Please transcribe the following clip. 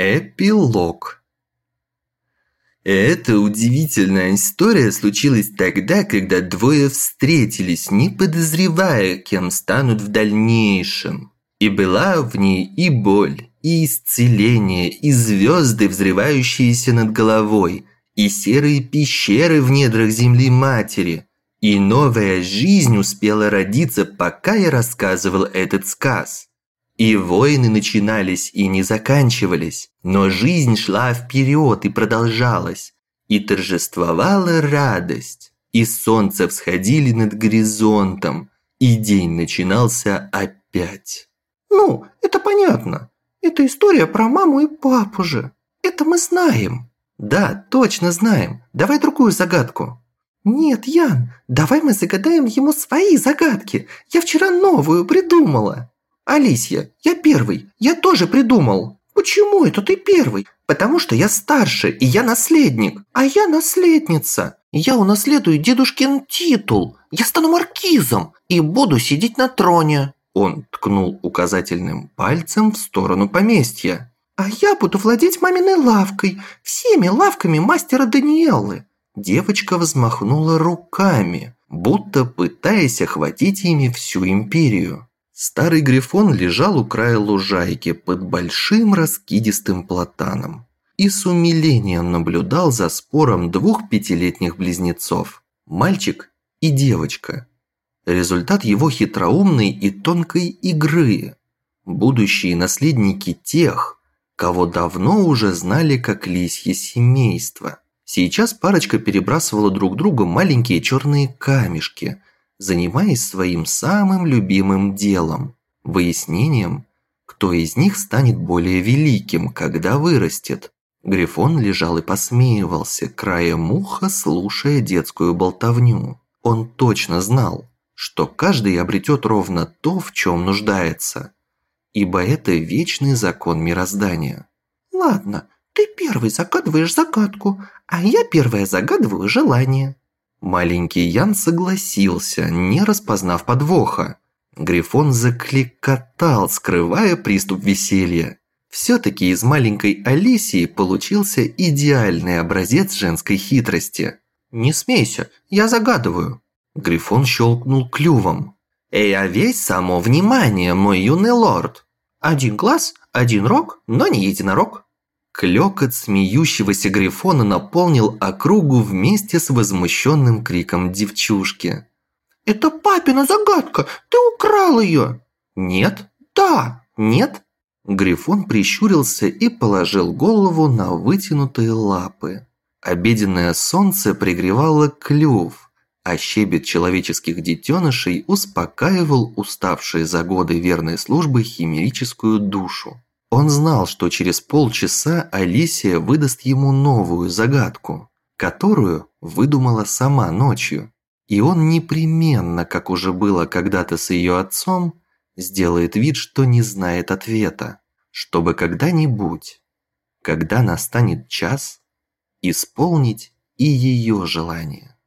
Эпилог Эта удивительная история случилась тогда, когда двое встретились, не подозревая, кем станут в дальнейшем. И была в ней и боль, и исцеление, и звезды, взрывающиеся над головой, и серые пещеры в недрах земли матери. И новая жизнь успела родиться, пока я рассказывал этот сказ. И войны начинались и не заканчивались, но жизнь шла вперед и продолжалась, и торжествовала радость, и солнце всходили над горизонтом, и день начинался опять. «Ну, это понятно. Это история про маму и папу же. Это мы знаем». «Да, точно знаем. Давай другую загадку». «Нет, Ян, давай мы загадаем ему свои загадки. Я вчера новую придумала». «Алисия, я первый, я тоже придумал». «Почему это ты первый?» «Потому что я старше, и я наследник, а я наследница. Я унаследую дедушкин титул, я стану маркизом и буду сидеть на троне». Он ткнул указательным пальцем в сторону поместья. «А я буду владеть маминой лавкой, всеми лавками мастера Даниэллы». Девочка взмахнула руками, будто пытаясь охватить ими всю империю. Старый грифон лежал у края лужайки под большим раскидистым платаном и с умилением наблюдал за спором двух пятилетних близнецов – мальчик и девочка. Результат его хитроумной и тонкой игры. Будущие наследники тех, кого давно уже знали как лисье семейство. Сейчас парочка перебрасывала друг другу маленькие черные камешки – занимаясь своим самым любимым делом – выяснением, кто из них станет более великим, когда вырастет. Грифон лежал и посмеивался, краем уха слушая детскую болтовню. Он точно знал, что каждый обретет ровно то, в чем нуждается, ибо это вечный закон мироздания. «Ладно, ты первый загадываешь загадку, а я первая загадываю желание», Маленький Ян согласился, не распознав подвоха. Грифон закликотал, скрывая приступ веселья. Все-таки из маленькой Алисии получился идеальный образец женской хитрости. «Не смейся, я загадываю». Грифон щелкнул клювом. «Эй, а весь само внимание, мой юный лорд!» «Один глаз, один рог, но не единорог». Клёкот смеющегося Грифона наполнил округу вместе с возмущенным криком девчушки. «Это папина загадка! Ты украл ее!» «Нет?» «Да!» «Нет?» Грифон прищурился и положил голову на вытянутые лапы. Обеденное солнце пригревало клюв, а щебет человеческих детенышей успокаивал уставшие за годы верной службы химерическую душу. Он знал, что через полчаса Алисия выдаст ему новую загадку, которую выдумала сама ночью. И он непременно, как уже было когда-то с ее отцом, сделает вид, что не знает ответа, чтобы когда-нибудь, когда настанет час, исполнить и ее желание.